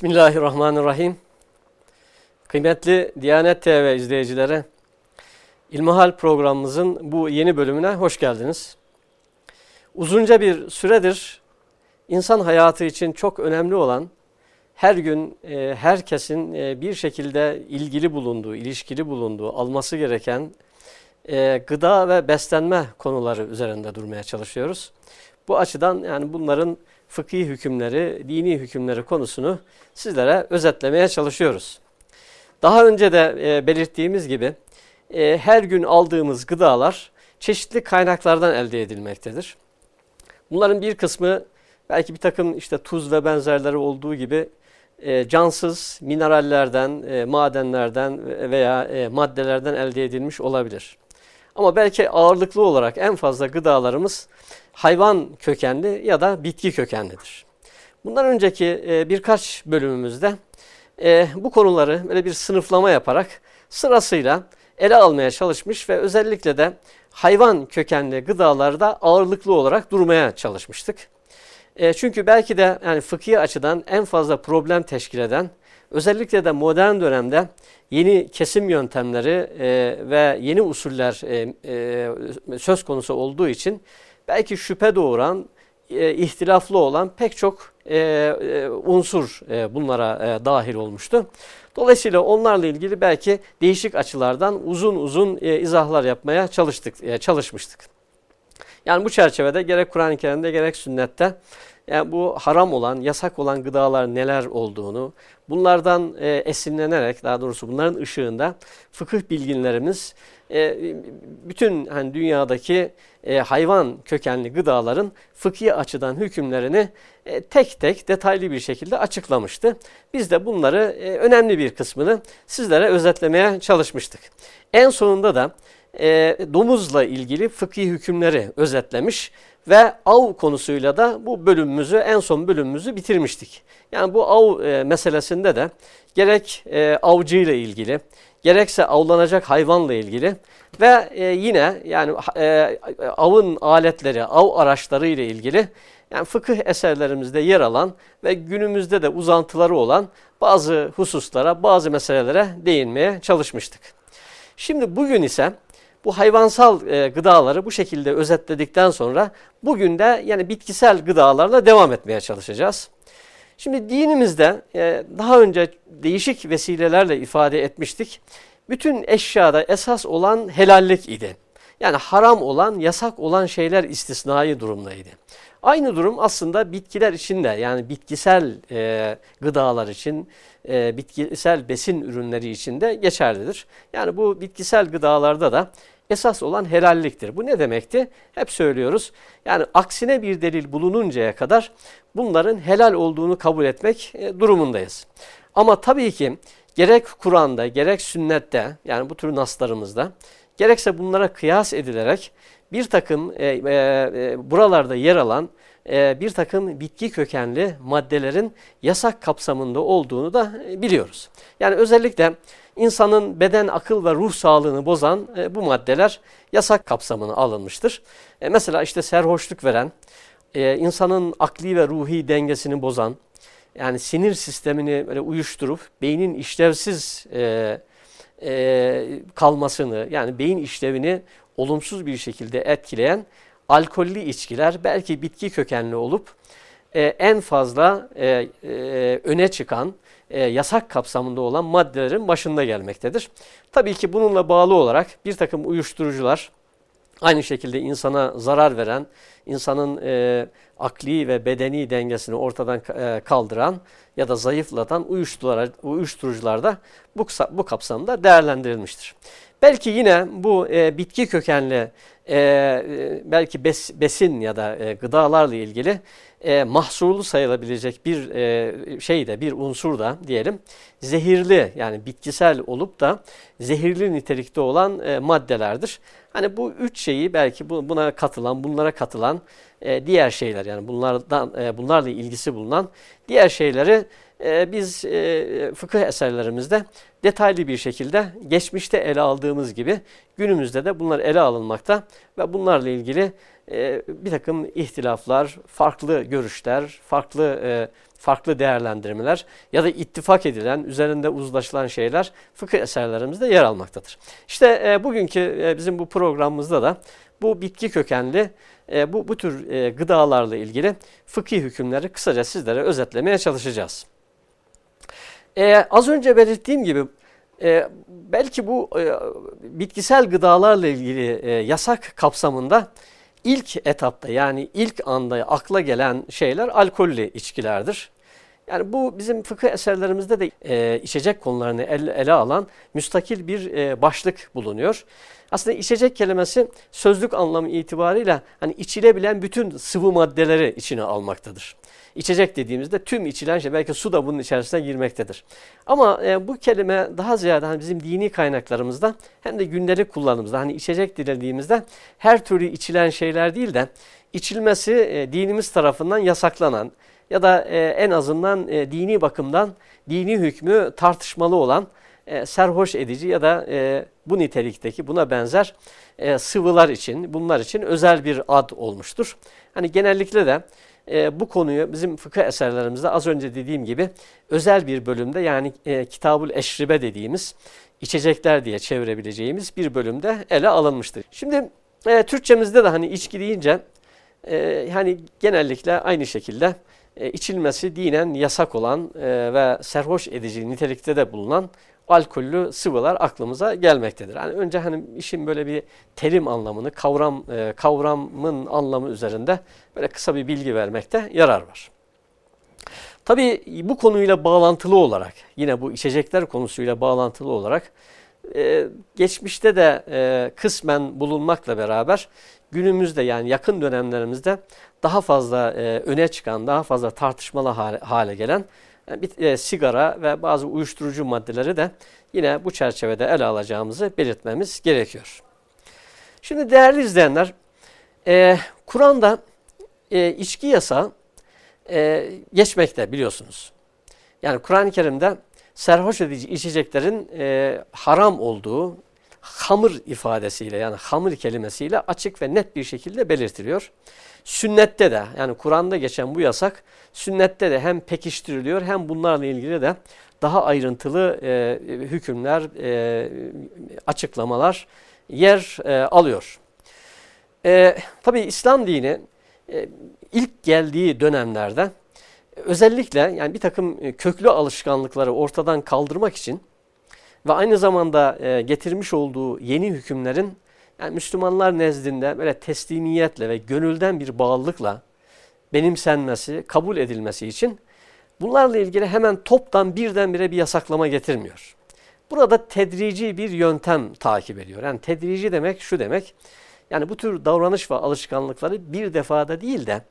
Bismillahirrahmanirrahim. Kıymetli Diyanet TV izleyicileri, İlmihal programımızın bu yeni bölümüne hoş geldiniz. Uzunca bir süredir insan hayatı için çok önemli olan, her gün e, herkesin e, bir şekilde ilgili bulunduğu, ilişkili bulunduğu, alması gereken e, gıda ve beslenme konuları üzerinde durmaya çalışıyoruz. Bu açıdan yani bunların fıkhi hükümleri, dini hükümleri konusunu sizlere özetlemeye çalışıyoruz. Daha önce de e, belirttiğimiz gibi e, her gün aldığımız gıdalar çeşitli kaynaklardan elde edilmektedir. Bunların bir kısmı belki bir takım işte tuz ve benzerleri olduğu gibi e, cansız minerallerden, e, madenlerden veya e, maddelerden elde edilmiş olabilir. Ama belki ağırlıklı olarak en fazla gıdalarımız hayvan kökenli ya da bitki kökenlidir. Bundan önceki e, birkaç bölümümüzde e, bu konuları böyle bir sınıflama yaparak sırasıyla ele almaya çalışmış ve özellikle de hayvan kökenli gıdalarda ağırlıklı olarak durmaya çalışmıştık. E, çünkü belki de yani fıkhi açıdan en fazla problem teşkil eden özellikle de modern dönemde yeni kesim yöntemleri e, ve yeni usuller e, e, söz konusu olduğu için belki şüphe doğuran, e, ihtilaflı olan pek çok e, e, unsur e, bunlara e, dahil olmuştu. Dolayısıyla onlarla ilgili belki değişik açılardan uzun uzun e, izahlar yapmaya çalıştık, e, çalışmıştık. Yani bu çerçevede gerek Kur'an-ı Kerim'de gerek sünnette yani bu haram olan, yasak olan gıdalar neler olduğunu, bunlardan e, esinlenerek, daha doğrusu bunların ışığında fıkıh bilginlerimiz e, bütün hani dünyadaki e, hayvan kökenli gıdaların fıkhi açıdan hükümlerini e, tek tek detaylı bir şekilde açıklamıştı. Biz de bunları e, önemli bir kısmını sizlere özetlemeye çalışmıştık. En sonunda da e, domuzla ilgili fıkhi hükümleri özetlemiş ve av konusuyla da bu bölümümüzü en son bölümümüzü bitirmiştik. Yani bu av e, meselesinde de gerek e, avcı ile ilgili gerekse avlanacak hayvanla ilgili ve e, yine yani avın aletleri, av araçları ile ilgili yani fıkıh eserlerimizde yer alan ve günümüzde de uzantıları olan bazı hususlara, bazı meselelere değinmeye çalışmıştık. Şimdi bugün ise bu hayvansal e, gıdaları bu şekilde özetledikten sonra bugün de yani bitkisel gıdalarla devam etmeye çalışacağız. Şimdi dinimizde e, daha önce değişik vesilelerle ifade etmiştik. Bütün eşyada esas olan helallik idi. Yani haram olan, yasak olan şeyler istisnai durumdaydı. Aynı durum aslında bitkiler için de yani bitkisel e, gıdalar için, e, bitkisel besin ürünleri için de geçerlidir. Yani bu bitkisel gıdalarda da esas olan helalliktir. Bu ne demekti? Hep söylüyoruz. Yani aksine bir delil bulununcaya kadar bunların helal olduğunu kabul etmek e, durumundayız. Ama tabii ki gerek Kur'an'da gerek sünnette yani bu tür naslarımızda gerekse bunlara kıyas edilerek bir takım e, e, e, buralarda yer alan e, bir takım bitki kökenli maddelerin yasak kapsamında olduğunu da e, biliyoruz. Yani özellikle insanın beden, akıl ve ruh sağlığını bozan e, bu maddeler yasak kapsamına alınmıştır. E, mesela işte serhoşluk veren, e, insanın akli ve ruhi dengesini bozan, yani sinir sistemini böyle uyuşturup beynin işlevsiz e, e, kalmasını yani beyin işlevini olumsuz bir şekilde etkileyen alkollü içkiler belki bitki kökenli olup e, en fazla e, e, öne çıkan e, yasak kapsamında olan maddelerin başında gelmektedir. Tabii ki bununla bağlı olarak bir takım uyuşturucular aynı şekilde insana zarar veren, insanın e, akli ve bedeni dengesini ortadan e, kaldıran ya da zayıflatan uyuşturucular, da bu, bu kapsamda değerlendirilmiştir. Belki yine bu e, bitki kökenli e, e, belki bes, besin ya da e, gıdalarla ilgili e, mahsurlu sayılabilecek bir e, şey de bir unsur da diyelim zehirli yani bitkisel olup da zehirli nitelikte olan e, maddelerdir. Hani bu üç şeyi belki bu, buna katılan bunlara katılan e, diğer şeyler yani bunlardan e, bunlarla ilgisi bulunan diğer şeyleri e, biz e, fıkıh eserlerimizde detaylı bir şekilde geçmişte ele aldığımız gibi günümüzde de bunlar ele alınmakta ve bunlarla ilgili e, bir takım ihtilaflar, farklı görüşler, farklı e, farklı değerlendirmeler ya da ittifak edilen, üzerinde uzlaşılan şeyler fıkıh eserlerimizde yer almaktadır. İşte bugünkü bizim bu programımızda da bu bitki kökenli bu, bu tür gıdalarla ilgili fıkhi hükümleri kısaca sizlere özetlemeye çalışacağız. E, az önce belirttiğim gibi e, belki bu e, bitkisel gıdalarla ilgili e, yasak kapsamında ilk etapta yani ilk anda akla gelen şeyler alkollü içkilerdir. Yani bu bizim fıkıh eserlerimizde de e, içecek konularını ele, ele alan müstakil bir e, başlık bulunuyor. Aslında içecek kelimesi sözlük anlamı itibariyle hani içilebilen bütün sıvı maddeleri içine almaktadır. İçecek dediğimizde tüm içilen şey belki su da bunun içerisine girmektedir. Ama e, bu kelime daha ziyade hani bizim dini kaynaklarımızda hem de gündelik kullanımımızda hani içecek dediğimizde her türlü içilen şeyler değil de içilmesi e, dinimiz tarafından yasaklanan ya da e, en azından e, dini bakımdan dini hükmü tartışmalı olan e, serhoş edici ya da bu nitelikteki buna benzer sıvılar için bunlar için özel bir ad olmuştur. Hani genellikle de bu konuyu bizim fıkıh eserlerimizde az önce dediğim gibi özel bir bölümde yani Kitabul Eşribe dediğimiz içecekler diye çevirebileceğimiz bir bölümde ele alınmıştır. Şimdi Türkçemizde de hani içki deyince e, hani genellikle aynı şekilde e, içilmesi dinen yasak olan e, ve serhoş edici nitelikte de bulunan alkollü sıvılar aklımıza gelmektedir. Yani önce hani işin böyle bir terim anlamını, kavram e, kavramın anlamı üzerinde böyle kısa bir bilgi vermekte yarar var. Tabii bu konuyla bağlantılı olarak, yine bu içecekler konusuyla bağlantılı olarak e, geçmişte de kısmen bulunmakla beraber günümüzde yani yakın dönemlerimizde daha fazla e, öne çıkan, daha fazla tartışmalı hale, hale gelen e, bir, e, sigara ve bazı uyuşturucu maddeleri de yine bu çerçevede ele alacağımızı belirtmemiz gerekiyor. Şimdi değerli izleyenler, e, Kur'an'da e, içki yasağı e, geçmekte biliyorsunuz. Yani Kur'an-ı Kerim'de serhoş edici içeceklerin e, haram olduğu hamır ifadesiyle yani hamır kelimesiyle açık ve net bir şekilde belirtiliyor. Sünnette de yani Kur'an'da geçen bu yasak sünnette de hem pekiştiriliyor hem bunlarla ilgili de daha ayrıntılı e, hükümler, e, açıklamalar yer e, alıyor. E, Tabi İslam dini e, ilk geldiği dönemlerde özellikle yani bir takım köklü alışkanlıkları ortadan kaldırmak için ve aynı zamanda e, getirmiş olduğu yeni hükümlerin yani Müslümanlar nezdinde böyle teslimiyetle ve gönülden bir bağlılıkla benimsenmesi, kabul edilmesi için bunlarla ilgili hemen toptan birdenbire bir yasaklama getirmiyor. Burada tedrici bir yöntem takip ediyor. Yani tedrici demek şu demek. Yani bu tür davranış ve alışkanlıkları bir defada değil de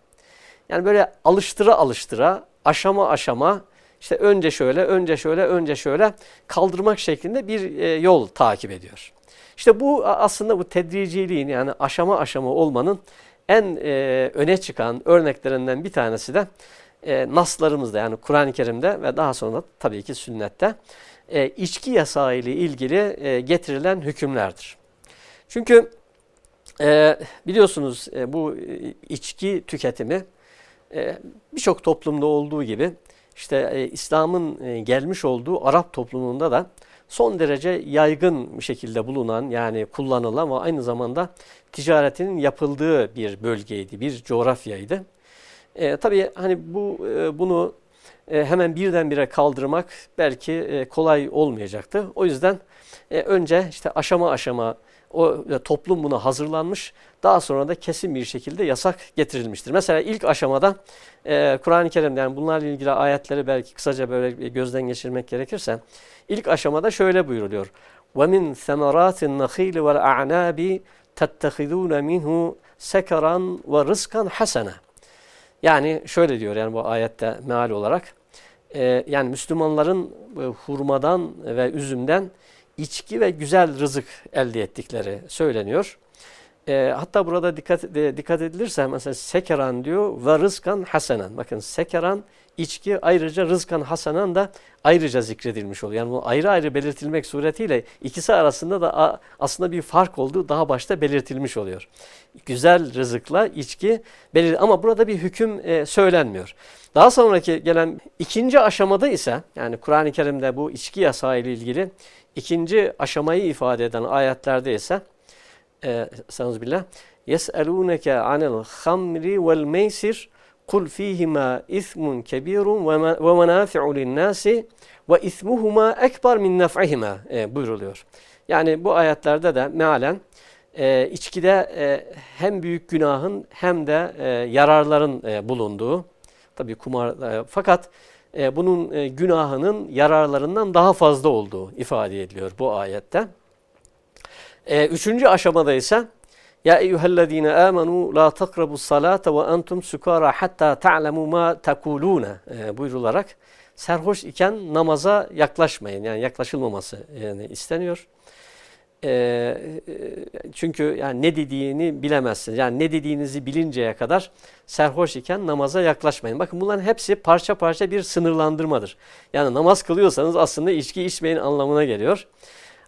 yani böyle alıştıra alıştıra, aşama aşama işte önce şöyle, önce şöyle, önce şöyle kaldırmak şeklinde bir e, yol takip ediyor. İşte bu aslında bu tedriciliğin yani aşama aşama olmanın en e, öne çıkan örneklerinden bir tanesi de e, naslarımızda yani Kur'an-ı Kerim'de ve daha sonra tabii ki sünnette içki yasağı ile ilgili getirilen hükümlerdir. Çünkü biliyorsunuz bu içki tüketimi birçok toplumda olduğu gibi işte e, İslam'ın e, gelmiş olduğu Arap toplumunda da son derece yaygın bir şekilde bulunan yani kullanılan ve aynı zamanda ticaretinin yapıldığı bir bölgeydi, bir coğrafyaydı. E, tabii hani bu e, bunu e, hemen birdenbire kaldırmak belki e, kolay olmayacaktı. O yüzden e, önce işte aşama aşama o e, toplum buna hazırlanmış. Daha sonra da kesin bir şekilde yasak getirilmiştir. Mesela ilk aşamada e, Kur'an-ı Kerim'de yani bunlarla ilgili ayetleri belki kısaca böyle gözden geçirmek gerekirse ilk aşamada şöyle buyuruluyor. وَمِنْ ثَمَرَاتِ النَّخِيلِ وَالْاَعْنَابِ تَتَّخِذُونَ مِنْهُ سَكَرًا وَرِزْقًا حَسَنًا Yani şöyle diyor yani bu ayette meal olarak. E, yani Müslümanların e, hurmadan ve üzümden içki ve güzel rızık elde ettikleri söyleniyor. E, hatta burada dikkat, dikkat edilirse mesela sekeran diyor ve rızkan hasenen. Bakın sekeran içki ayrıca rızkan hasanan da ayrıca zikredilmiş oluyor. Yani bu ayrı ayrı belirtilmek suretiyle ikisi arasında da aslında bir fark olduğu daha başta belirtilmiş oluyor. Güzel rızıkla içki belir ama burada bir hüküm e, söylenmiyor. Daha sonraki gelen ikinci aşamada ise yani Kur'an-ı Kerim'de bu içki yasağı ile ilgili ikinci aşamayı ifade eden ayetlerde ise e, billah يَسْأَلُونَكَ عَنِ الْخَمْرِ وَالْمَيْسِرِ قُلْ ف۪يهِمَا اِثْمٌ كَب۪يرٌ وَمَنَافِعُ لِلنَّاسِ وَاِثْمُهُمَا اَكْبَرْ مِنْ نَفْعِهِمَا e, buyruluyor. Yani bu ayetlerde de mealen e, içkide e, hem büyük günahın hem de e, yararların e, bulunduğu, tabi kumar e, fakat e, bunun e, günahının yararlarından daha fazla olduğu ifade ediliyor bu ayette. E, üçüncü aşamada ise ya eyyühellezine amenu la takrabu salate ve entum sukara hatta ta'lemu ma takulune buyrularak serhoş iken namaza yaklaşmayın. Yani yaklaşılmaması yani isteniyor. E, e, çünkü yani ne dediğini bilemezsiniz. Yani ne dediğinizi bilinceye kadar serhoş iken namaza yaklaşmayın. Bakın bunların hepsi parça parça bir sınırlandırmadır. Yani namaz kılıyorsanız aslında içki içmeyin anlamına geliyor.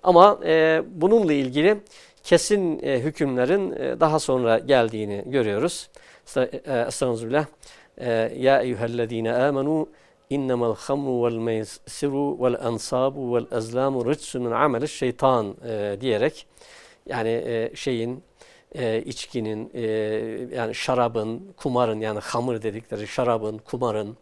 Ama e, bununla ilgili kesin e, hükümlerin e, daha sonra geldiğini görüyoruz. E, estağfirullah. E, ya eyyühellezine amenu innemel hamru vel meysiru vel ansabu vel ameli şeytan e, diyerek yani e, şeyin e, içkinin e, yani şarabın, kumarın yani hamur dedikleri şarabın, kumarın,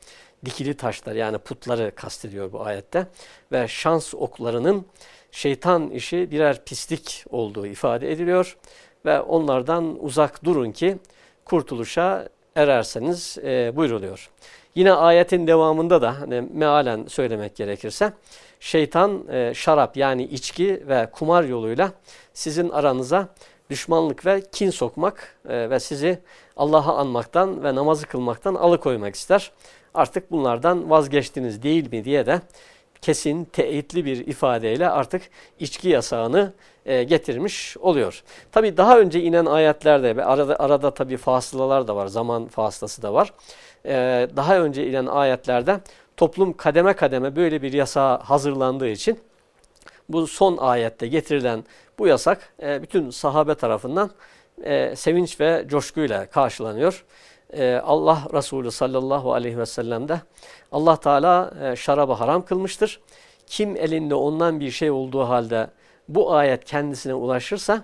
dikili taşlar yani putları kastediyor bu ayette ve şans oklarının şeytan işi birer pislik olduğu ifade ediliyor ve onlardan uzak durun ki kurtuluşa ererseniz e, buyruluyor. Yine ayetin devamında da hani mealen söylemek gerekirse şeytan e, şarap yani içki ve kumar yoluyla sizin aranıza düşmanlık ve kin sokmak e, ve sizi Allah'a anmaktan ve namazı kılmaktan alıkoymak ister. Artık bunlardan vazgeçtiniz değil mi diye de kesin, teyitli bir ifadeyle artık içki yasağını e, getirmiş oluyor. Tabi daha önce inen ayetlerde ve arada, arada tabi fasılalar da var, zaman fasılası da var. E, daha önce inen ayetlerde toplum kademe kademe böyle bir yasa hazırlandığı için bu son ayette getirilen bu yasak e, bütün sahabe tarafından e, sevinç ve coşkuyla karşılanıyor. Allah Resulü sallallahu aleyhi ve sellem de Allah Teala e, şarabı haram kılmıştır. Kim elinde ondan bir şey olduğu halde bu ayet kendisine ulaşırsa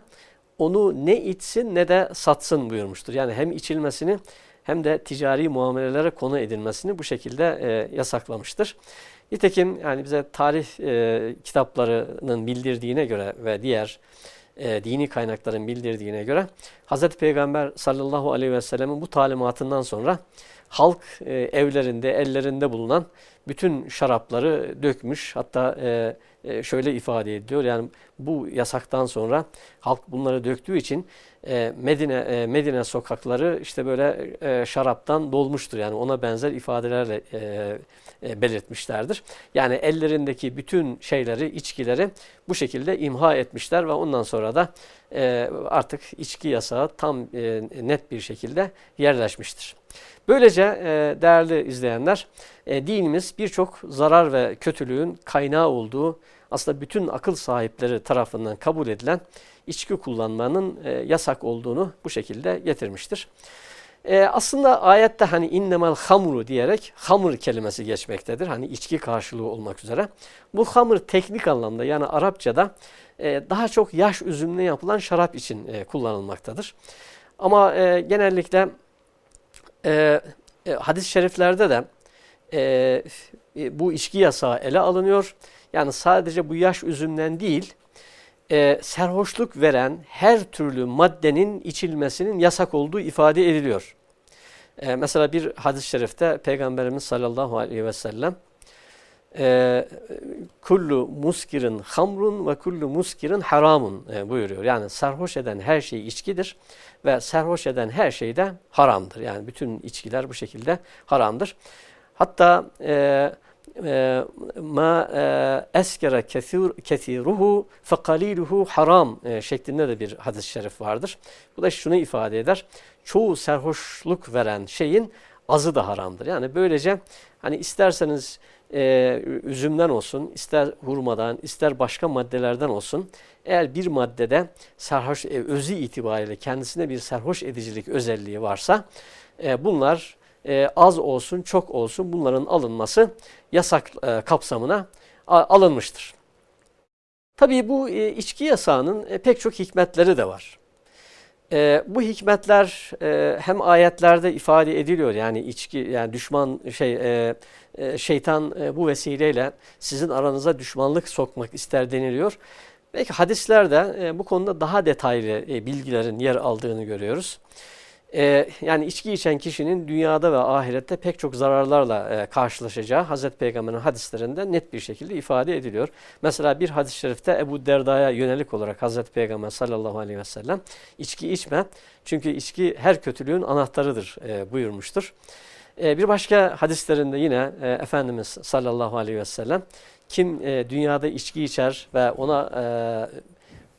onu ne içsin ne de satsın buyurmuştur. Yani hem içilmesini hem de ticari muamelelere konu edilmesini bu şekilde e, yasaklamıştır. Nitekim yani bize tarih e, kitaplarının bildirdiğine göre ve diğer e, dini kaynakların bildirdiğine göre Hz. Peygamber sallallahu aleyhi ve sellemin bu talimatından sonra halk e, evlerinde, ellerinde bulunan bütün şarapları dökmüş. Hatta e, e, şöyle ifade ediyor yani bu yasaktan sonra halk bunları döktüğü için e, Medine e, Medine sokakları işte böyle e, şaraptan dolmuştur. Yani ona benzer ifadelerle e, e, belirtmişlerdir. Yani ellerindeki bütün şeyleri, içkileri bu şekilde imha etmişler ve ondan sonra da e, artık içki yasağı tam e, net bir şekilde yerleşmiştir. Böylece e, değerli izleyenler e, dinimiz birçok zarar ve kötülüğün kaynağı olduğu aslında bütün akıl sahipleri tarafından kabul edilen içki kullanmanın e, yasak olduğunu bu şekilde getirmiştir. E, aslında ayette hani innemel hamru diyerek hamur kelimesi geçmektedir. Hani içki karşılığı olmak üzere. Bu hamur teknik anlamda yani Arapçada e, daha çok yaş üzümle yapılan şarap için e, kullanılmaktadır. Ama e, genellikle e, e, hadis-i şeriflerde de e, e, bu içki yasağı ele alınıyor. Yani sadece bu yaş üzümden değil, e, serhoşluk veren her türlü maddenin içilmesinin yasak olduğu ifade ediliyor. E, mesela bir hadis-i şerifte Peygamberimiz sallallahu aleyhi ve sellem e, kullu muskirin hamrun ve kullu muskirin haramun e, buyuruyor. Yani sarhoş eden her şey içkidir ve sarhoş eden her şey de haramdır. Yani bütün içkiler bu şekilde haramdır. Hatta e, ma e, eskere kethiruhu fekaliluhu haram e, şeklinde de bir hadis-i şerif vardır. Bu da şunu ifade eder. Çoğu serhoşluk veren şeyin azı da haramdır. Yani böylece hani isterseniz e, üzümden olsun, ister hurmadan, ister başka maddelerden olsun. Eğer bir maddede sarhoş, e, özü itibariyle kendisine bir sarhoş edicilik özelliği varsa e, bunlar e, az olsun, çok olsun bunların alınması yasak e, kapsamına alınmıştır. Tabii bu e, içki yasağının e, pek çok hikmetleri de var. E, bu hikmetler e, hem ayetlerde ifade ediliyor yani içki yani düşman şey e, e, şeytan e, bu vesileyle sizin aranıza düşmanlık sokmak ister deniliyor. Belki hadislerde e, bu konuda daha detaylı e, bilgilerin yer aldığını görüyoruz. Ee, yani içki içen kişinin dünyada ve ahirette pek çok zararlarla e, karşılaşacağı Hazreti Peygamber'in hadislerinde net bir şekilde ifade ediliyor. Mesela bir hadis-i şerifte Ebu Derda'ya yönelik olarak Hazreti Peygamber sallallahu aleyhi ve sellem içki içme çünkü içki her kötülüğün anahtarıdır e, buyurmuştur. E, bir başka hadislerinde yine e, Efendimiz sallallahu aleyhi ve sellem kim e, dünyada içki içer ve ona e,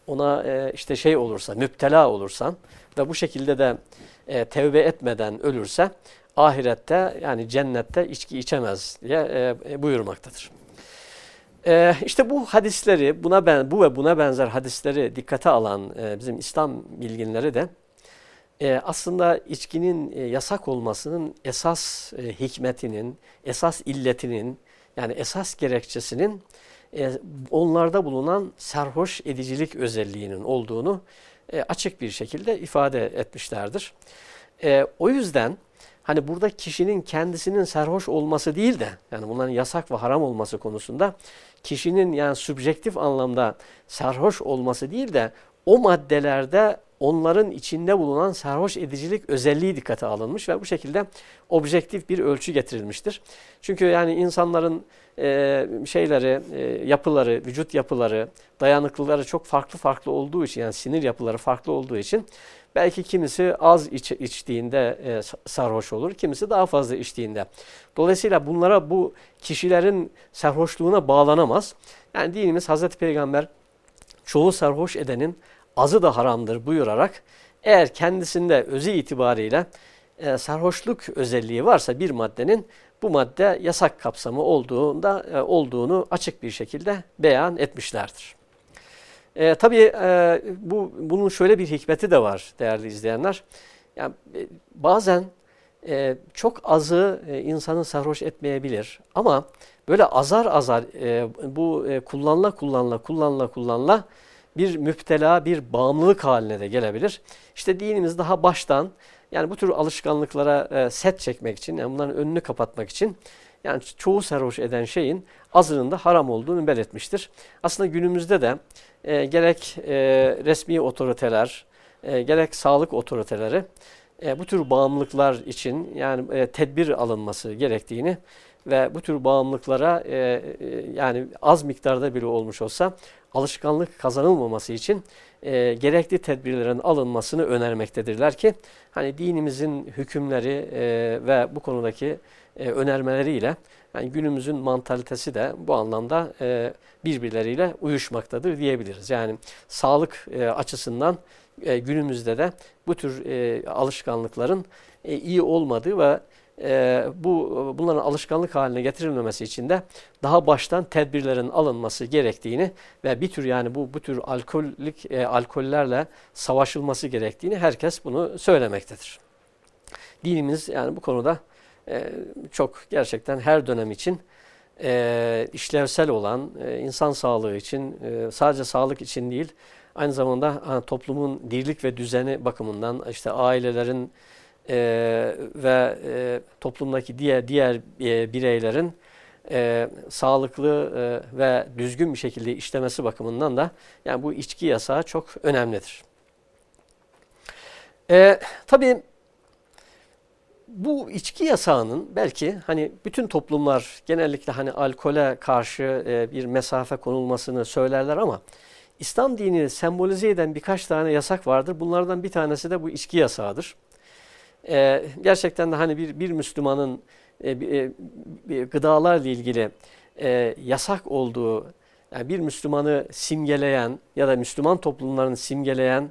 ona e, işte şey olursa müptela olursan ve bu şekilde de e, tevbe etmeden ölürse ahirette yani cennette içki içemez diye e, e, buyurmaktadır. E, işte bu hadisleri buna ben bu ve buna benzer hadisleri dikkate alan e, bizim İslam bilginleri de aslında içkinin yasak olmasının esas hikmetinin, esas illetinin yani esas gerekçesinin e, onlarda bulunan sarhoş edicilik özelliğinin olduğunu e, açık bir şekilde ifade etmişlerdir. E, o yüzden hani burada kişinin kendisinin sarhoş olması değil de yani bunların yasak ve haram olması konusunda kişinin yani subjektif anlamda sarhoş olması değil de o maddelerde onların içinde bulunan sarhoş edicilik özelliği dikkate alınmış ve bu şekilde objektif bir ölçü getirilmiştir. Çünkü yani insanların e, şeyleri, e, yapıları, vücut yapıları, dayanıklıları çok farklı farklı olduğu için yani sinir yapıları farklı olduğu için belki kimisi az iç, içtiğinde e, sarhoş olur, kimisi daha fazla içtiğinde. Dolayısıyla bunlara bu kişilerin sarhoşluğuna bağlanamaz. Yani dinimiz Hazreti Peygamber çoğu sarhoş edenin azı da haramdır buyurarak eğer kendisinde özü itibariyle e, sarhoşluk özelliği varsa bir maddenin bu madde yasak kapsamı olduğunda e, olduğunu açık bir şekilde beyan etmişlerdir. E, tabii e, bu bunun şöyle bir hikmeti de var değerli izleyenler. Yani e, bazen e, çok azı e, insanı sarhoş etmeyebilir ama böyle azar azar e, bu e, kullanla kullanla kullanla kullanla bir müptela, bir bağımlılık haline de gelebilir. İşte dinimiz daha baştan yani bu tür alışkanlıklara e, set çekmek için, yani bunların önünü kapatmak için yani çoğu sarhoş eden şeyin azının da haram olduğunu belirtmiştir. Aslında günümüzde de e, gerek e, resmi otoriteler, e, gerek sağlık otoriteleri e, bu tür bağımlılıklar için yani e, tedbir alınması gerektiğini ve bu tür bağımlılıklara e, e, yani az miktarda bile olmuş olsa alışkanlık kazanılmaması için e, gerekli tedbirlerin alınmasını önermektedirler ki hani dinimizin hükümleri e, ve bu konudaki e, önermeleriyle yani günümüzün mantalitesi de bu anlamda e, birbirleriyle uyuşmaktadır diyebiliriz. Yani sağlık e, açısından e, günümüzde de bu tür e, alışkanlıkların e, iyi olmadığı ve e, bu bunların alışkanlık haline getirilmemesi için de daha baştan tedbirlerin alınması gerektiğini ve bir tür yani bu bu tür alkolik e, alkollerle savaşılması gerektiğini herkes bunu söylemektedir. Dinimiz yani bu konuda e, çok gerçekten her dönem için e, işlevsel olan e, insan sağlığı için e, sadece sağlık için değil aynı zamanda hani, toplumun dirlik ve düzeni bakımından işte ailelerin e, ve e, toplumdaki diğer diğer e, bireylerin e, sağlıklı e, ve düzgün bir şekilde işlemesi bakımından da yani bu içki yasağı çok önemlidir. E, tabii bu içki yasağının belki hani bütün toplumlar genellikle hani alkole karşı e, bir mesafe konulmasını söylerler ama İslam dinini sembolize eden birkaç tane yasak vardır. Bunlardan bir tanesi de bu içki yasağıdır. E, gerçekten de hani bir, bir Müslümanın e, e, gıdalarla ilgili e, yasak olduğu, yani bir Müslümanı simgeleyen ya da Müslüman toplumlarını simgeleyen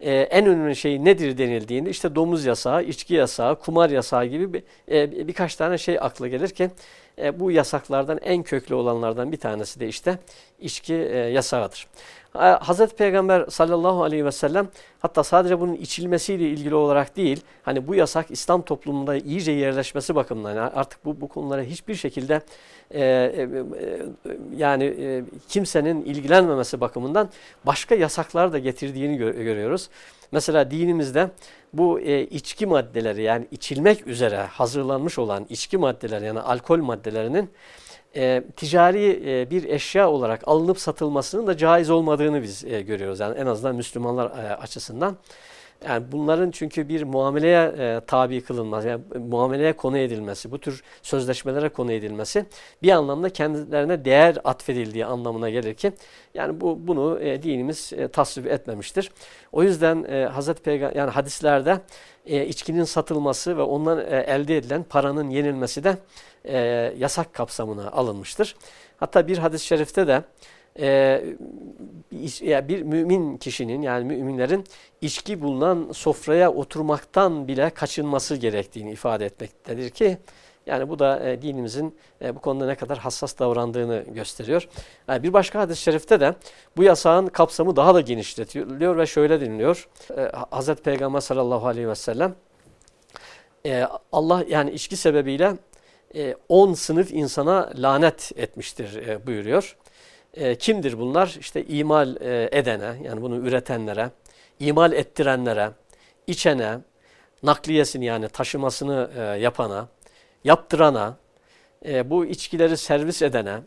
e, en önemli şey nedir denildiğinde işte domuz yasağı, içki yasağı, kumar yasağı gibi bir, e, birkaç tane şey akla gelir ki e, bu yasaklardan en köklü olanlardan bir tanesi de işte içki e, yasağıdır. Hazreti Peygamber sallallahu aleyhi ve sellem hatta sadece bunun içilmesiyle ilgili olarak değil, hani bu yasak İslam toplumunda iyice yerleşmesi bakımından artık bu, bu konulara hiçbir şekilde e, e, e, yani e, kimsenin ilgilenmemesi bakımından başka yasaklar da getirdiğini gö görüyoruz. Mesela dinimizde bu e, içki maddeleri yani içilmek üzere hazırlanmış olan içki maddeleri yani alkol maddelerinin e, ticari e, bir eşya olarak alınıp satılmasının da caiz olmadığını biz e, görüyoruz. Yani en azından Müslümanlar e, açısından. Yani bunların çünkü bir muameleye e, tabi kılınması, yani muameleye konu edilmesi, bu tür sözleşmelere konu edilmesi bir anlamda kendilerine değer atfedildiği anlamına gelir ki yani bu bunu e, dinimiz e, tasvip etmemiştir. O yüzden e, Hazreti Peygamber yani hadislerde e, içkinin satılması ve ondan e, elde edilen paranın yenilmesi de e, yasak kapsamına alınmıştır. Hatta bir hadis-i şerifte de e, bir mümin kişinin yani müminlerin içki bulunan sofraya oturmaktan bile kaçınması gerektiğini ifade etmektedir ki yani bu da e, dinimizin e, bu konuda ne kadar hassas davrandığını gösteriyor. Yani bir başka hadis-i şerifte de bu yasağın kapsamı daha da genişletiliyor ve şöyle deniliyor. E, Hazreti Peygamber sallallahu aleyhi ve sellem e, Allah yani içki sebebiyle 10 e, sınıf insana lanet etmiştir e, buyuruyor. E, kimdir bunlar? İşte imal e, edene, yani bunu üretenlere, imal ettirenlere, içene, nakliyesini yani taşımasını e, yapana, yaptırana, e, bu içkileri servis edene,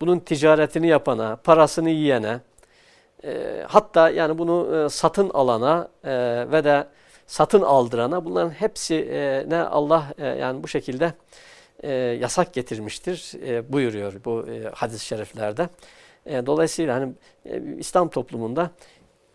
bunun ticaretini yapana, parasını yiyene, e, hatta yani bunu e, satın alana e, ve de satın aldırana bunların hepsi e, Allah e, yani bu şekilde e, yasak getirmiştir e, buyuruyor bu e, hadis-i şeriflerde. E, dolayısıyla hani e, İslam toplumunda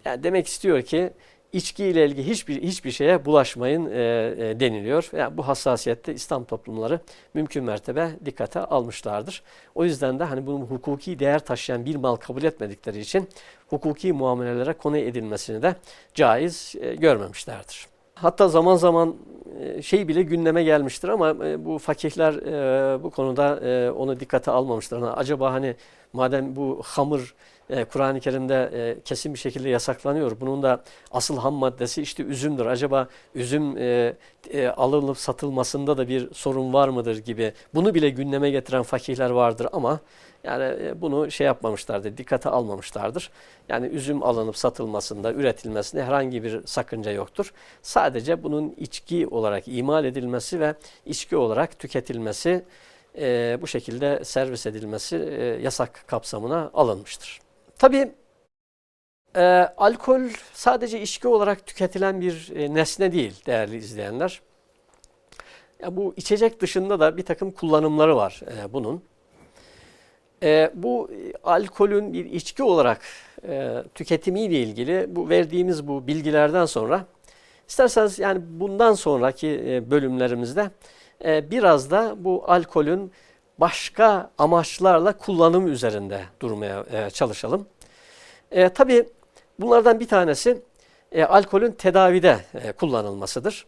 yani demek istiyor ki içki ile ilgili hiçbir hiçbir şeye bulaşmayın e, e, deniliyor. Yani bu hassasiyette İslam toplumları mümkün mertebe dikkate almışlardır. O yüzden de hani bunun hukuki değer taşıyan bir mal kabul etmedikleri için hukuki muamelelere konu edilmesini de caiz e, görmemişlerdir. Hatta zaman zaman e, şey bile gündeme gelmiştir ama e, bu fakihler e, bu konuda onu dikkate almamışlar. Acaba hani madem bu hamur Kur'an-ı Kerim'de kesin bir şekilde yasaklanıyor. Bunun da asıl ham maddesi işte üzümdür. Acaba üzüm alınıp satılmasında da bir sorun var mıdır gibi bunu bile gündeme getiren fakihler vardır ama yani e, bunu şey yapmamışlardır, dikkate almamışlardır. Yani üzüm alınıp satılmasında, üretilmesinde herhangi bir sakınca yoktur. Sadece bunun içki olarak imal edilmesi ve içki olarak tüketilmesi, e, bu şekilde servis edilmesi e, yasak kapsamına alınmıştır. Tabii e, alkol sadece içki olarak tüketilen bir e, nesne değil değerli izleyenler. Ya bu içecek dışında da bir takım kullanımları var e, bunun. E, bu alkolün bir içki olarak e, tüketimiyle ilgili bu verdiğimiz bu bilgilerden sonra isterseniz yani bundan sonraki e, bölümlerimizde e, biraz da bu alkolün başka amaçlarla kullanım üzerinde durmaya e, çalışalım. E, tabii bunlardan bir tanesi e, alkolün tedavide e, kullanılmasıdır.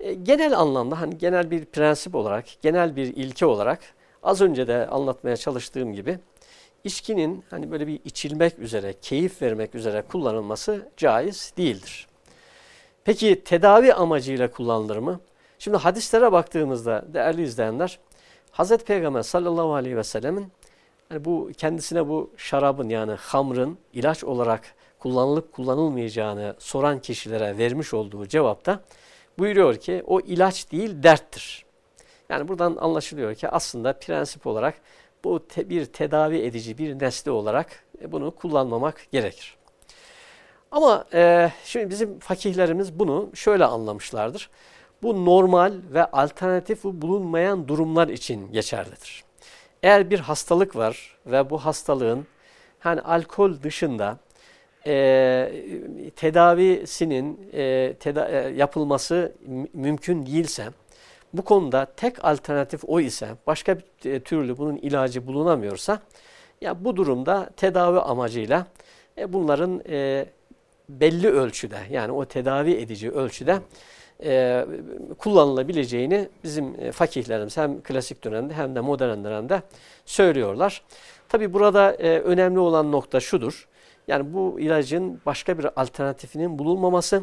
E, genel anlamda hani genel bir prensip olarak, genel bir ilke olarak Az önce de anlatmaya çalıştığım gibi içkinin hani böyle bir içilmek üzere, keyif vermek üzere kullanılması caiz değildir. Peki tedavi amacıyla kullanılır mı? Şimdi hadislere baktığımızda değerli izleyenler, Hazreti Peygamber sallallahu aleyhi ve sellemin hani bu kendisine bu şarabın yani hamrın ilaç olarak kullanılıp kullanılmayacağını soran kişilere vermiş olduğu cevapta buyuruyor ki o ilaç değil derttir. Yani buradan anlaşılıyor ki aslında prensip olarak bu te bir tedavi edici bir nesne olarak e, bunu kullanmamak gerekir. Ama e, şimdi bizim fakihlerimiz bunu şöyle anlamışlardır. Bu normal ve alternatif bulunmayan durumlar için geçerlidir. Eğer bir hastalık var ve bu hastalığın hani alkol dışında e, tedavisinin e, teda e, yapılması mümkün değilse bu konuda tek alternatif o ise başka bir e, türlü bunun ilacı bulunamıyorsa ya bu durumda tedavi amacıyla e, bunların e, belli ölçüde yani o tedavi edici ölçüde e, kullanılabileceğini bizim e, fakihlerimiz hem klasik dönemde hem de modern dönemde söylüyorlar. Tabi burada e, önemli olan nokta şudur. Yani bu ilacın başka bir alternatifinin bulunmaması,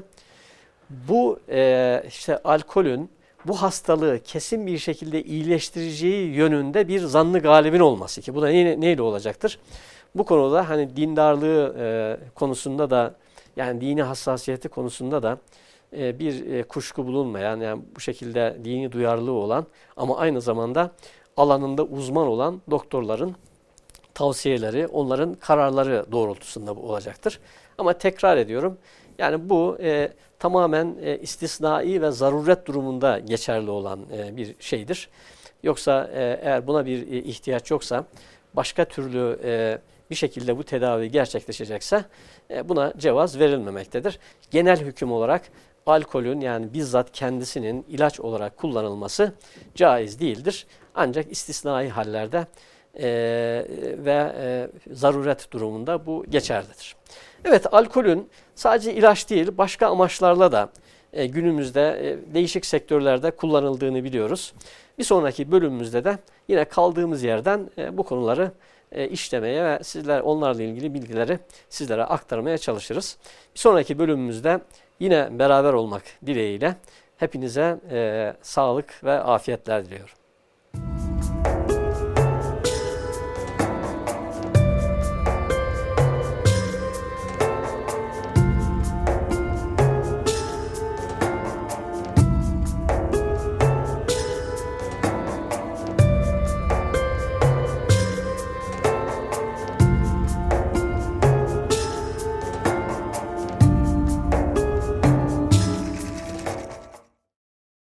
bu e, işte alkolün bu hastalığı kesin bir şekilde iyileştireceği yönünde bir zannı galibin olması ki bu da ne, neyle olacaktır? Bu konuda hani dindarlığı e, konusunda da yani dini hassasiyeti konusunda da e, bir e, kuşku bulunmayan yani bu şekilde dini duyarlılığı olan ama aynı zamanda alanında uzman olan doktorların tavsiyeleri, onların kararları doğrultusunda bu olacaktır. Ama tekrar ediyorum yani bu e, tamamen e, istisnai ve zaruret durumunda geçerli olan e, bir şeydir. Yoksa e, eğer buna bir e, ihtiyaç yoksa başka türlü e, bir şekilde bu tedavi gerçekleşecekse e, buna cevaz verilmemektedir. Genel hüküm olarak alkolün yani bizzat kendisinin ilaç olarak kullanılması caiz değildir. Ancak istisnai hallerde e, ve e, zaruret durumunda bu geçerlidir. Evet alkolün sadece ilaç değil başka amaçlarla da e, günümüzde e, değişik sektörlerde kullanıldığını biliyoruz. Bir sonraki bölümümüzde de yine kaldığımız yerden e, bu konuları e, işlemeye ve sizler onlarla ilgili bilgileri sizlere aktarmaya çalışırız. Bir sonraki bölümümüzde yine beraber olmak dileğiyle hepinize e, sağlık ve afiyetler diliyorum.